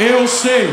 Eu sei.